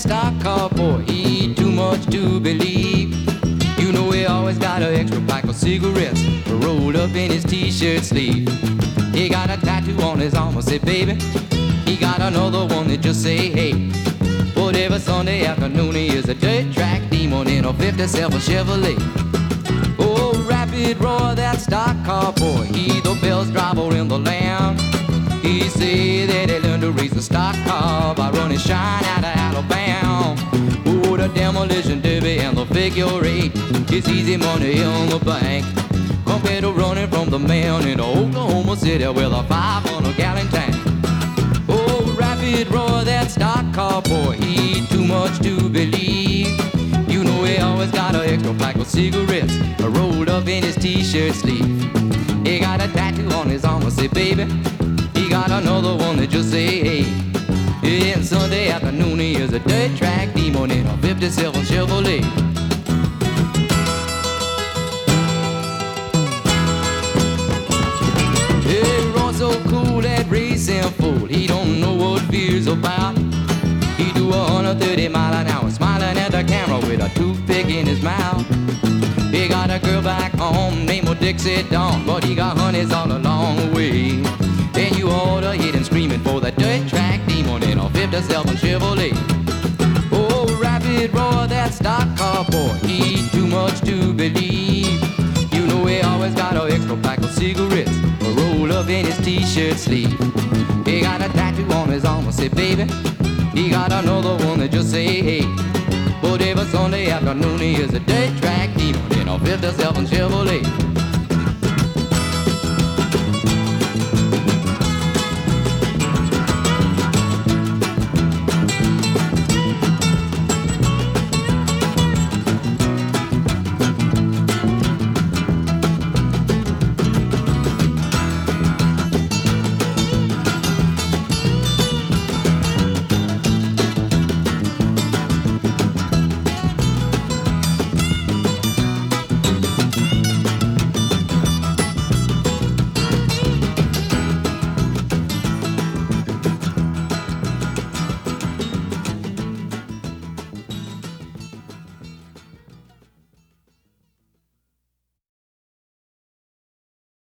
stock car boy, he too much to believe. You know he always got an extra pack of cigarettes rolled up in his t-shirt sleeve. He got a tattoo on his arm, I say, baby. He got another one that just say, hey. Whatever Sunday afternoon, he is a dirt track demon in a 57 Chevrolet. Oh, Rapid Roy, that stock car boy, he the best driver in the land. He say that he learned to race the stock car by running shine out of the figure eight, it's easy money in the bank. Compared to running from the man in Oklahoma City with a 500 gallon tank. Oh, Rapid Roy, that stock car boy, he too much to believe. You know he always got an extra pack of cigarettes rolled up in his t-shirt sleeve. He got a tattoo on his arm, I say, baby. He got another one that just say, hey. And Sunday afternoon, he is a dirt track demon in a 57 Chevrolet. He don't know what fear's about. He do a 130 mile an hour, smiling at the camera with a toothpick in his mouth. He got a girl back home named Dixie Dawn, but he got honeys all along the way. And you oughta hit him screaming for the dirt track demon in a 57 Chevrolet. Oh, Rapid Roy, that stock car boy, he too much to believe. You know he always got an extra pack of cigarettes rolled up in his t-shirt sleeve. I say, baby. He got another one that just say, hey. But every Sunday afternoon he is a dirt track demon in a 57 Chevrolet.